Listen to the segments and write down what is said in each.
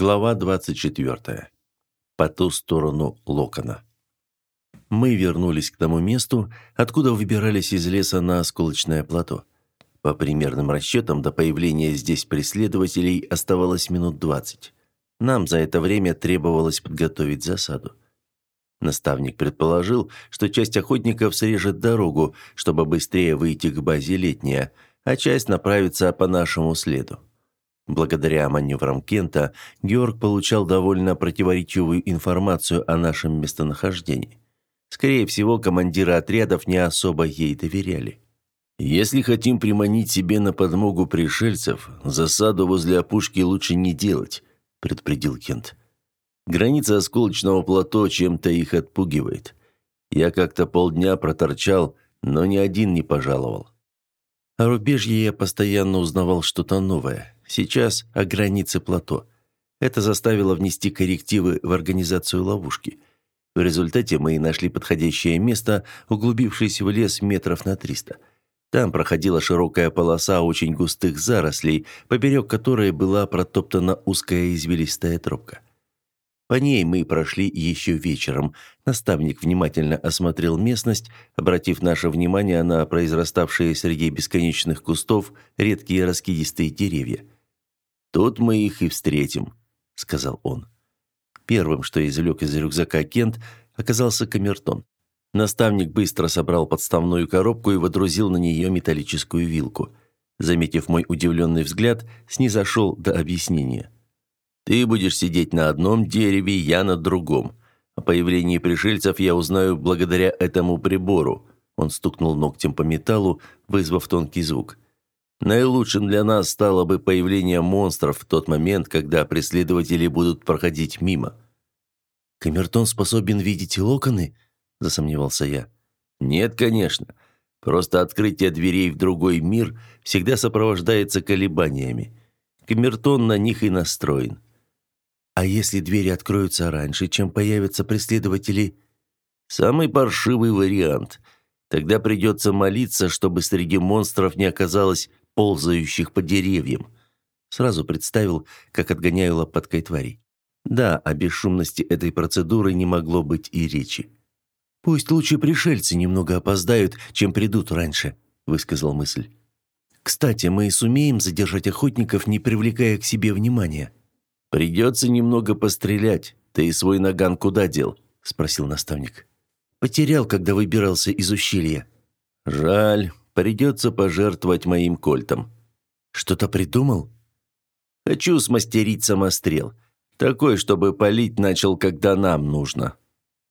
Глава 24. По ту сторону локона. Мы вернулись к тому месту, откуда выбирались из леса на осколочное плато. По примерным расчетам, до появления здесь преследователей оставалось минут двадцать. Нам за это время требовалось подготовить засаду. Наставник предположил, что часть охотников срежет дорогу, чтобы быстрее выйти к базе летняя, а часть направится по нашему следу. Благодаря маневрам Кента, Георг получал довольно противоречивую информацию о нашем местонахождении. Скорее всего, командиры отрядов не особо ей доверяли. «Если хотим приманить себе на подмогу пришельцев, засаду возле опушки лучше не делать», – предупредил Кент. «Граница осколочного плато чем-то их отпугивает. Я как-то полдня проторчал, но ни один не пожаловал». О рубежье я постоянно узнавал что-то новое – Сейчас о границе плато. Это заставило внести коррективы в организацию ловушки. В результате мы нашли подходящее место, углубившись в лес метров на триста. Там проходила широкая полоса очень густых зарослей, поперек которой была протоптана узкая извилистая тропка. По ней мы прошли еще вечером. Наставник внимательно осмотрел местность, обратив наше внимание на произраставшие среди бесконечных кустов редкие раскидистые деревья. «Тут мы их и встретим», — сказал он. Первым, что извлек из рюкзака Кент, оказался камертон. Наставник быстро собрал подставную коробку и водрузил на нее металлическую вилку. Заметив мой удивленный взгляд, снизошел до объяснения. «Ты будешь сидеть на одном дереве, я на другом. О появлении пришельцев я узнаю благодаря этому прибору». Он стукнул ногтем по металлу, вызвав тонкий звук. Наилучшим для нас стало бы появление монстров в тот момент, когда преследователи будут проходить мимо. Камертон способен видеть локоны? засомневался я. Нет, конечно. Просто открытие дверей в другой мир всегда сопровождается колебаниями. Камертон на них и настроен. А если двери откроются раньше, чем появятся преследователи? Самый паршивый вариант. Тогда придется молиться, чтобы среди монстров не оказалось ползающих по деревьям. Сразу представил, как отгоняю лопаткой тварей. Да, о бесшумности этой процедуры не могло быть и речи. «Пусть лучше пришельцы немного опоздают, чем придут раньше», – высказал мысль. «Кстати, мы сумеем задержать охотников, не привлекая к себе внимания?» «Придется немного пострелять. Ты свой наган куда дел?» – спросил наставник. «Потерял, когда выбирался из ущелья». «Жаль. Придется пожертвовать моим кольтом. Что-то придумал? Хочу смастерить самострел. Такой, чтобы палить начал, когда нам нужно.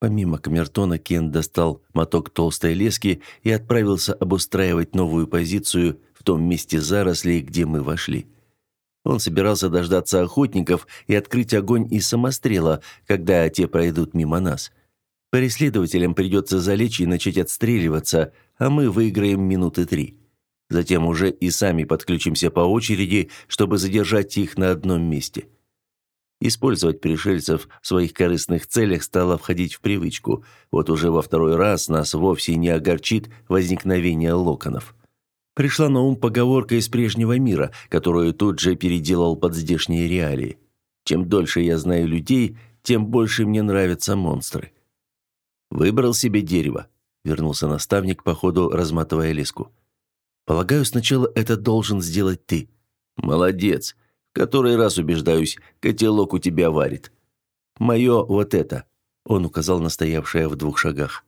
Помимо камертона, Кен достал моток толстой лески и отправился обустраивать новую позицию в том месте зарослей, где мы вошли. Он собирался дождаться охотников и открыть огонь из самострела, когда те пройдут мимо нас. Преследователям придется залечь и начать отстреливаться, а мы выиграем минуты три. Затем уже и сами подключимся по очереди, чтобы задержать их на одном месте. Использовать пришельцев в своих корыстных целях стало входить в привычку. Вот уже во второй раз нас вовсе не огорчит возникновение локонов. Пришла на ум поговорка из прежнего мира, которую тут же переделал под здешние реалии. Чем дольше я знаю людей, тем больше мне нравятся монстры. Выбрал себе дерево, вернулся наставник, по ходу разматывая леску. Полагаю, сначала это должен сделать ты. Молодец. В который раз убеждаюсь, котелок у тебя варит. Мое вот это. Он указал на стоявшее в двух шагах.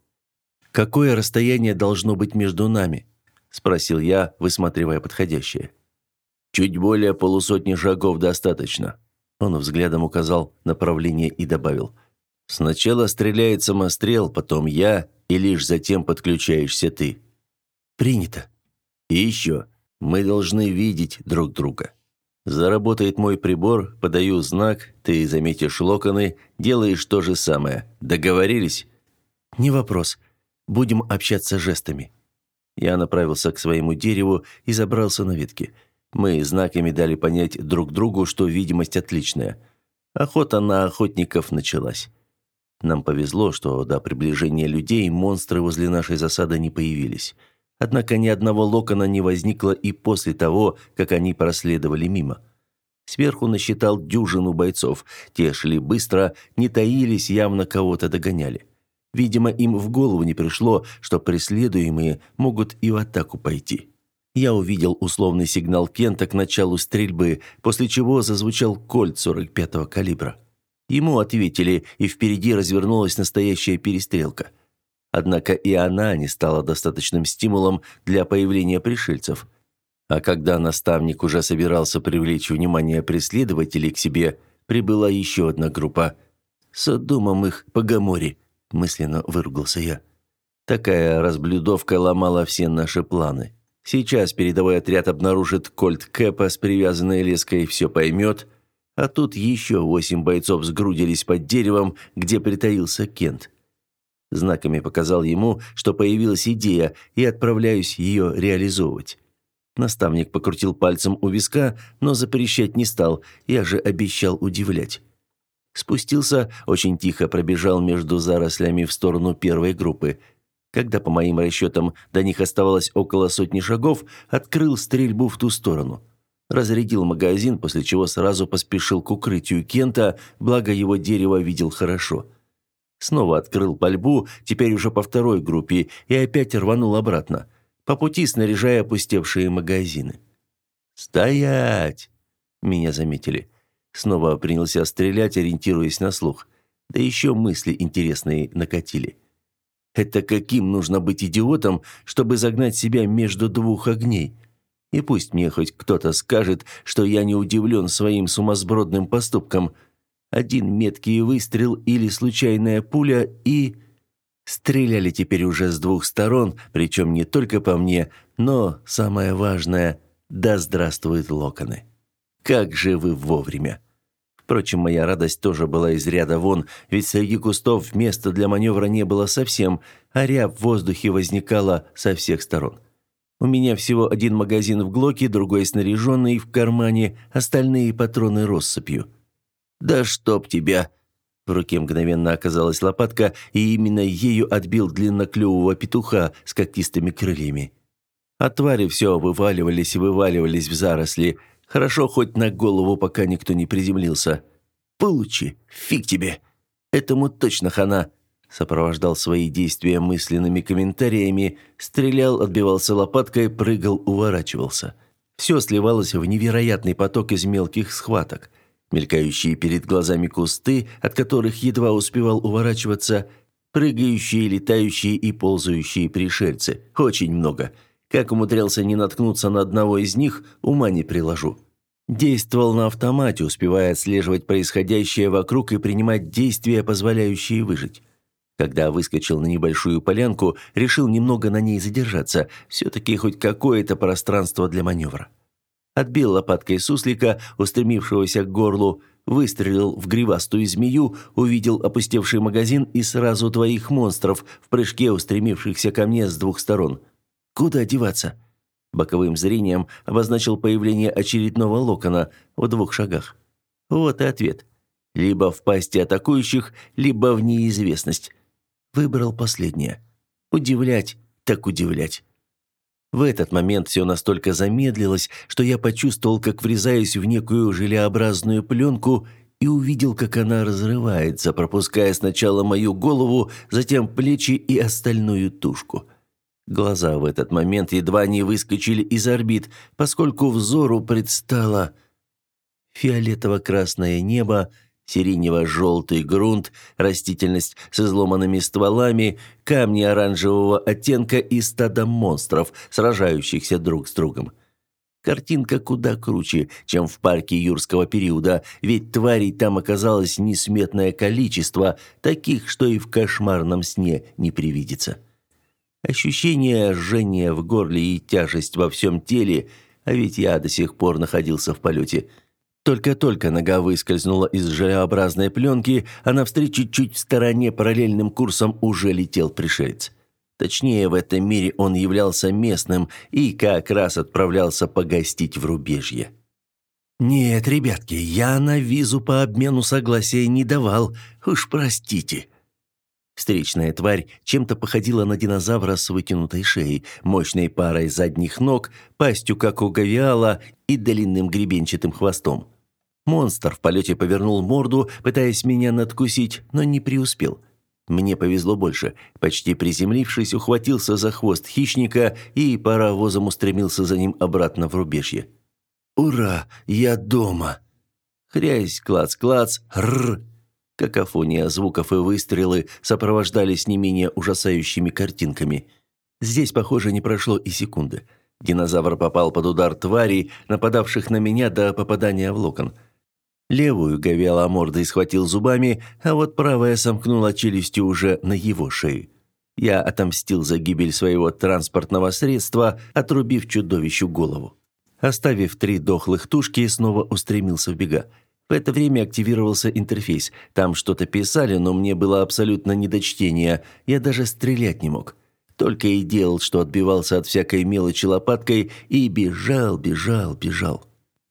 Какое расстояние должно быть между нами? спросил я, высматривая подходящее. Чуть более полусотни шагов достаточно. Он взглядом указал направление и добавил: Сначала стреляет самострел, потом я, и лишь затем подключаешься ты. Принято. И еще, мы должны видеть друг друга. Заработает мой прибор, подаю знак, ты заметишь локоны, делаешь то же самое. Договорились? Не вопрос. Будем общаться жестами. Я направился к своему дереву и забрался на ветки. Мы знаками дали понять друг другу, что видимость отличная. Охота на охотников началась. Нам повезло, что до приближения людей монстры возле нашей засады не появились. Однако ни одного локона не возникло и после того, как они проследовали мимо. Сверху насчитал дюжину бойцов. Те шли быстро, не таились, явно кого-то догоняли. Видимо, им в голову не пришло, что преследуемые могут и в атаку пойти. Я увидел условный сигнал Кента к началу стрельбы, после чего зазвучал кольт 45-го калибра. Ему ответили, и впереди развернулась настоящая перестрелка. Однако и она не стала достаточным стимулом для появления пришельцев. А когда наставник уже собирался привлечь внимание преследователей к себе, прибыла еще одна группа. «С домом их по Гаморе», – мысленно выругался я. Такая разблюдовка ломала все наши планы. Сейчас передовой отряд обнаружит кольт Кэпа с привязанной леской, все поймет. А тут еще восемь бойцов сгрудились под деревом, где притаился Кент. Знаками показал ему, что появилась идея, и отправляюсь ее реализовывать. Наставник покрутил пальцем у виска, но запрещать не стал, я же обещал удивлять. Спустился, очень тихо пробежал между зарослями в сторону первой группы – когда, по моим расчетам, до них оставалось около сотни шагов, открыл стрельбу в ту сторону. Разрядил магазин, после чего сразу поспешил к укрытию Кента, благо его дерево видел хорошо. Снова открыл пальбу, теперь уже по второй группе, и опять рванул обратно, по пути снаряжая опустевшие магазины. «Стоять!» Меня заметили. Снова принялся стрелять, ориентируясь на слух. Да еще мысли интересные накатили. Это каким нужно быть идиотом, чтобы загнать себя между двух огней? И пусть мне хоть кто-то скажет, что я не удивлен своим сумасбродным поступком. Один меткий выстрел или случайная пуля и... Стреляли теперь уже с двух сторон, причем не только по мне, но, самое важное, да здравствуют локоны. Как же вы вовремя! Впрочем, моя радость тоже была из ряда вон, ведь среди кустов места для маневра не было совсем, а ряб в воздухе возникала со всех сторон. У меня всего один магазин в глоке, другой снаряженный в кармане, остальные патроны россыпью. «Да чтоб тебя!» В руке мгновенно оказалась лопатка, и именно ею отбил длинноклювого петуха с когтистыми крыльями. А твари все вываливались и вываливались в заросли – Хорошо, хоть на голову пока никто не приземлился. Получи, фиг тебе. Этому точно хана. Сопровождал свои действия мысленными комментариями, стрелял, отбивался лопаткой, прыгал, уворачивался. Все сливалось в невероятный поток из мелких схваток. Мелькающие перед глазами кусты, от которых едва успевал уворачиваться, прыгающие, летающие и ползающие пришельцы. Очень много. Как умудрялся не наткнуться на одного из них, ума не приложу. Действовал на автомате, успевая отслеживать происходящее вокруг и принимать действия, позволяющие выжить. Когда выскочил на небольшую полянку, решил немного на ней задержаться, все-таки хоть какое-то пространство для маневра. Отбил лопаткой суслика, устремившегося к горлу, выстрелил в гривастую змею, увидел опустевший магазин и сразу двоих монстров в прыжке, устремившихся ко мне с двух сторон. Куда деваться? Боковым зрением обозначил появление очередного локона в двух шагах. Вот и ответ. Либо в пасти атакующих, либо в неизвестность. Выбрал последнее. Удивлять, так удивлять. В этот момент все настолько замедлилось, что я почувствовал, как врезаюсь в некую желеобразную пленку и увидел, как она разрывается, пропуская сначала мою голову, затем плечи и остальную тушку. Глаза в этот момент едва не выскочили из орбит, поскольку взору предстало фиолетово-красное небо, сиренево-желтый грунт, растительность с изломанными стволами, камни оранжевого оттенка и стадо монстров, сражающихся друг с другом. Картинка куда круче, чем в парке юрского периода, ведь тварей там оказалось несметное количество, таких, что и в кошмарном сне не привидится. Ощущение жжения в горле и тяжесть во всем теле, а ведь я до сих пор находился в полете. Только-только нога выскользнула из желеобразной пленки, а навстречу чуть в стороне параллельным курсом уже летел пришелец. Точнее, в этом мире он являлся местным и как раз отправлялся погостить в рубежье. «Нет, ребятки, я на визу по обмену согласия не давал, уж простите», Встречная тварь чем-то походила на динозавра с вытянутой шеей, мощной парой задних ног, пастью, как у гавиала, и длинным гребенчатым хвостом. Монстр в полете повернул морду, пытаясь меня надкусить, но не преуспел. Мне повезло больше. Почти приземлившись, ухватился за хвост хищника и паровозом устремился за ним обратно в рубежье. «Ура! Я дома!» Хрясь, клац-клац, рр. Какофония звуков и выстрелы сопровождались не менее ужасающими картинками. Здесь, похоже, не прошло и секунды. Динозавр попал под удар тварей, нападавших на меня до попадания в локон – Левую говяла мордой схватил зубами, а вот правая сомкнула челюстью уже на его шее. Я отомстил за гибель своего транспортного средства, отрубив чудовищу голову. Оставив три дохлых тушки, снова устремился в бега. В это время активировался интерфейс. Там что-то писали, но мне было абсолютно не до чтения. Я даже стрелять не мог. Только и делал, что отбивался от всякой мелочи лопаткой и бежал, бежал, бежал.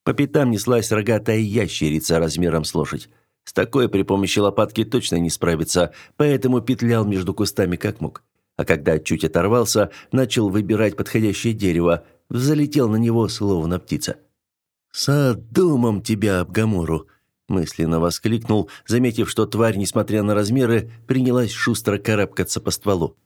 По пятам неслась рогатая ящерица размером с лошадь. С такой при помощи лопатки точно не справиться, поэтому петлял между кустами как мог. А когда чуть оторвался, начал выбирать подходящее дерево, взлетел на него словно птица. «Содомом тебя, Абгамору!» мысленно воскликнул, заметив, что тварь, несмотря на размеры, принялась шустро карабкаться по стволу.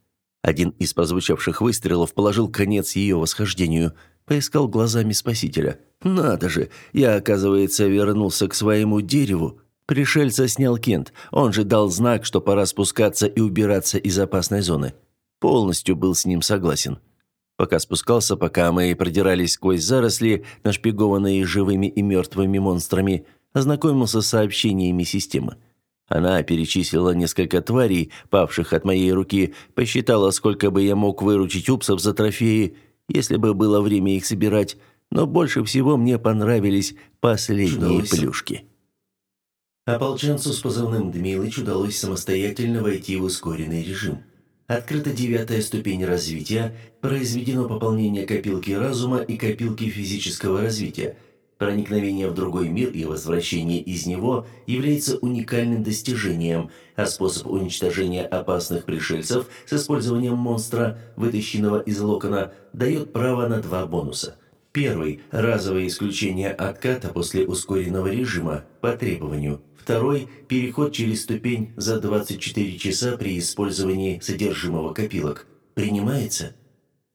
Один из прозвучавших выстрелов положил конец ее восхождению – Поискал глазами спасителя. «Надо же! Я, оказывается, вернулся к своему дереву. Пришельца снял Кент. Он же дал знак, что пора спускаться и убираться из опасной зоны. Полностью был с ним согласен. Пока спускался, пока мы продирались сквозь заросли, нашпигованные живыми и мертвыми монстрами, ознакомился с сообщениями системы. Она перечислила несколько тварей, павших от моей руки, посчитала, сколько бы я мог выручить упсов за трофеи, если бы было время их собирать, но больше всего мне понравились последние Чудалось. плюшки. Ополченцу с позывным «Дмилыч» удалось самостоятельно войти в ускоренный режим. Открыта девятая ступень развития, произведено пополнение копилки разума и копилки физического развития – Проникновение в другой мир и возвращение из него является уникальным достижением, а способ уничтожения опасных пришельцев с использованием монстра, вытащенного из локона, дает право на два бонуса. Первый – разовое исключение отката после ускоренного режима по требованию. Второй – переход через ступень за 24 часа при использовании содержимого копилок. Принимается?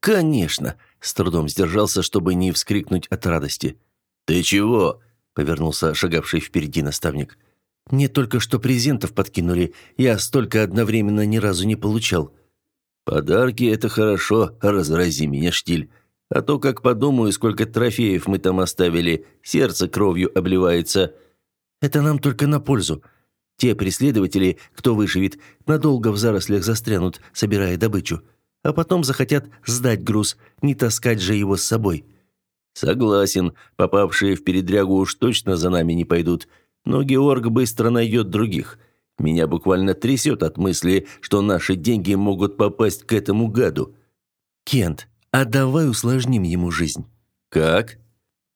Конечно! С трудом сдержался, чтобы не вскрикнуть от радости – «Ты чего?» – повернулся шагавший впереди наставник. «Мне только что презентов подкинули. Я столько одновременно ни разу не получал». «Подарки – это хорошо, разрази меня, штиль. А то, как подумаю, сколько трофеев мы там оставили, сердце кровью обливается». «Это нам только на пользу. Те преследователи, кто выживет, надолго в зарослях застрянут, собирая добычу. А потом захотят сдать груз, не таскать же его с собой». Согласен, попавшие в передрягу уж точно за нами не пойдут, но Георг быстро найдет других. Меня буквально трясет от мысли, что наши деньги могут попасть к этому гаду. Кент, а давай усложним ему жизнь. Как?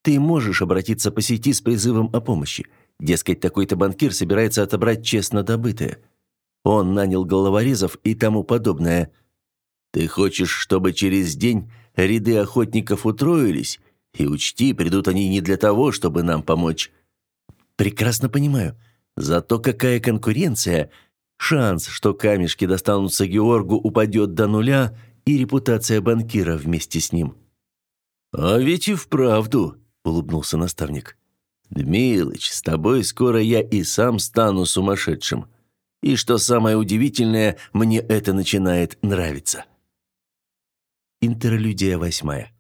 Ты можешь обратиться по сети с призывом о помощи. Дескать, такой-то банкир собирается отобрать честно добытое. Он нанял головорезов и тому подобное. Ты хочешь, чтобы через день ряды охотников утроились и учти, придут они не для того, чтобы нам помочь. Прекрасно понимаю. Зато какая конкуренция. Шанс, что камешки достанутся Георгу, упадет до нуля, и репутация банкира вместе с ним. А ведь и вправду, улыбнулся наставник. Дмилыч, с тобой скоро я и сам стану сумасшедшим. И что самое удивительное, мне это начинает нравиться. Интерлюдия восьмая.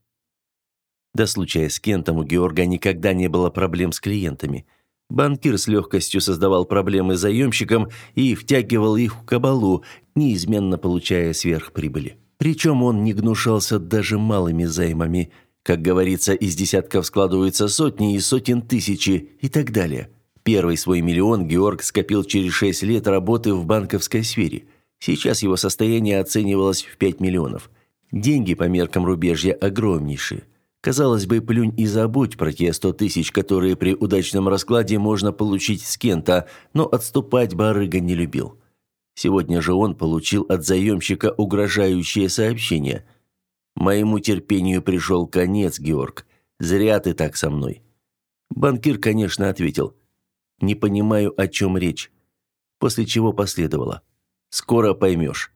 До случая с Кентом у Георга никогда не было проблем с клиентами. Банкир с легкостью создавал проблемы заемщикам и втягивал их в кабалу, неизменно получая сверхприбыли. Причем он не гнушался даже малыми займами. Как говорится, из десятков складываются сотни и сотен тысячи и так далее. Первый свой миллион Георг скопил через 6 лет работы в банковской сфере. Сейчас его состояние оценивалось в 5 миллионов. Деньги по меркам рубежья огромнейшие. Казалось бы, плюнь и забудь про те сто тысяч, которые при удачном раскладе можно получить с Кента, но отступать барыга не любил. Сегодня же он получил от заемщика угрожающее сообщение. «Моему терпению пришел конец, Георг. Зря ты так со мной». Банкир, конечно, ответил. не понимаю, о чем речь». После чего последовало. «Скоро поймешь».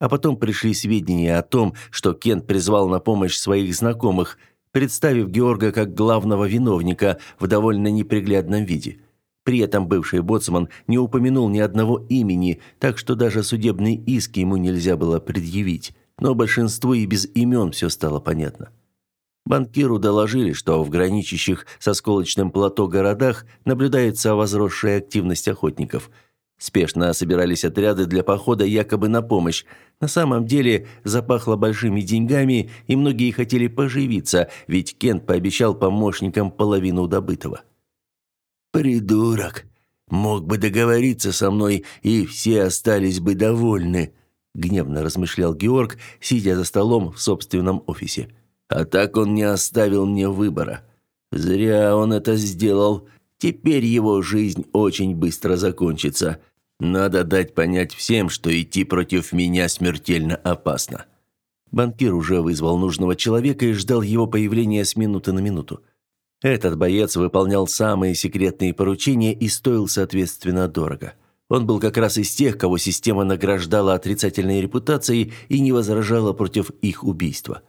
А потом пришли сведения о том, что Кент призвал на помощь своих знакомых, представив Георга как главного виновника в довольно неприглядном виде. При этом бывший боцман не упомянул ни одного имени, так что даже судебный иск ему нельзя было предъявить. Но большинству и без имен все стало понятно. Банкиру доложили, что в граничащих со сколочным плато городах наблюдается возросшая активность охотников. Спешно собирались отряды для похода якобы на помощь. На самом деле запахло большими деньгами, и многие хотели поживиться, ведь Кент пообещал помощникам половину добытого. «Придурок! Мог бы договориться со мной, и все остались бы довольны», гневно размышлял Георг, сидя за столом в собственном офисе. «А так он не оставил мне выбора. Зря он это сделал. Теперь его жизнь очень быстро закончится. Надо дать понять всем, что идти против меня смертельно опасно». Банкир уже вызвал нужного человека и ждал его появления с минуты на минуту. Этот боец выполнял самые секретные поручения и стоил, соответственно, дорого. Он был как раз из тех, кого система награждала отрицательной репутацией и не возражала против их убийства.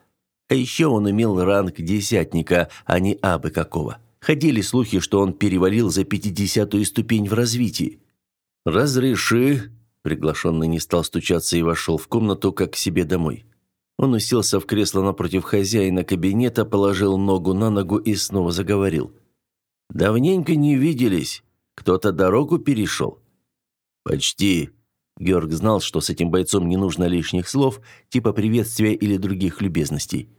А еще он имел ранг десятника, а не абы какого. Ходили слухи, что он перевалил за пятидесятую ступень в развитии. «Разреши», – приглашенный не стал стучаться и вошел в комнату, как к себе домой. Он уселся в кресло напротив хозяина кабинета, положил ногу на ногу и снова заговорил. «Давненько не виделись. Кто-то дорогу перешел?» «Почти». Георг знал, что с этим бойцом не нужно лишних слов, типа приветствия или других любезностей.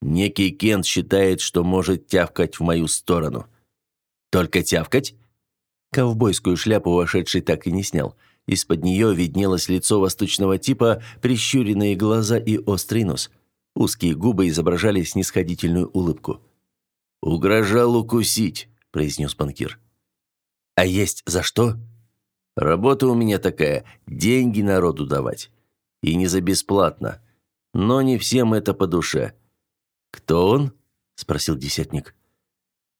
«Некий Кент считает, что может тявкать в мою сторону». «Только тявкать?» Ковбойскую шляпу вошедший так и не снял – из-под нее виднелось лицо восточного типа, прищуренные глаза и острый нос. Узкие губы изображали снисходительную улыбку. «Угрожал укусить», – произнес банкир. «А есть за что?» «Работа у меня такая – деньги народу давать. И не за бесплатно. Но не всем это по душе». «Кто он?» – спросил десятник.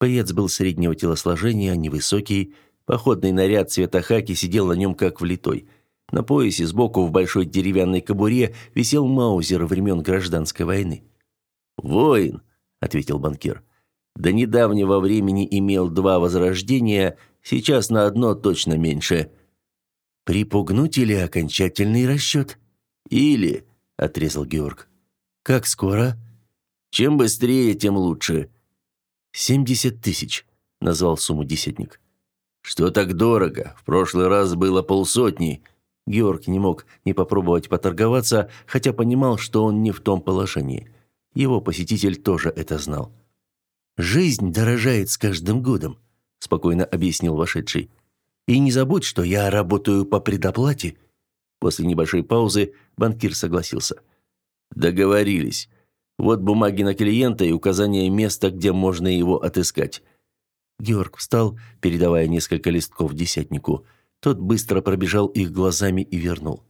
Боец был среднего телосложения, невысокий, Походный наряд цвета хаки сидел на нем как влитой. На поясе сбоку в большой деревянной кобуре висел маузер времен гражданской войны. «Воин», — ответил банкир. «До недавнего времени имел два возрождения, сейчас на одно точно меньше». «Припугнуть или окончательный расчет?» «Или», — отрезал Георг. «Как скоро?» «Чем быстрее, тем лучше». «Семьдесят тысяч», — назвал сумму десятник. «Что так дорого? В прошлый раз было полсотни». Георг не мог не попробовать поторговаться, хотя понимал, что он не в том положении. Его посетитель тоже это знал. «Жизнь дорожает с каждым годом», – спокойно объяснил вошедший. «И не забудь, что я работаю по предоплате». После небольшой паузы банкир согласился. «Договорились. Вот бумаги на клиента и указание места, где можно его отыскать. Георг встал, передавая несколько листков десятнику. Тот быстро пробежал их глазами и вернул.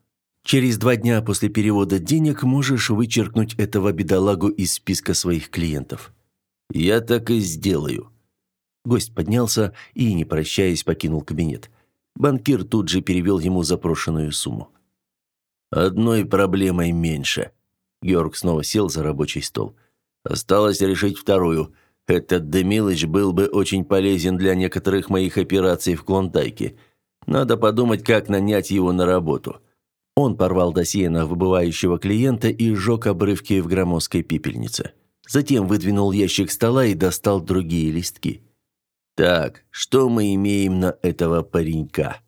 «Через два дня после перевода денег можешь вычеркнуть этого бедолагу из списка своих клиентов». «Я так и сделаю». Гость поднялся и, не прощаясь, покинул кабинет. Банкир тут же перевел ему запрошенную сумму. «Одной проблемой меньше». Георг снова сел за рабочий стол. «Осталось решить вторую. Этот Демилыч был бы очень полезен для некоторых моих операций в Клондайке. Надо подумать, как нанять его на работу». Он порвал досье на выбывающего клиента и сжег обрывки в громоздкой пепельнице. Затем выдвинул ящик стола и достал другие листки. «Так, что мы имеем на этого паренька?»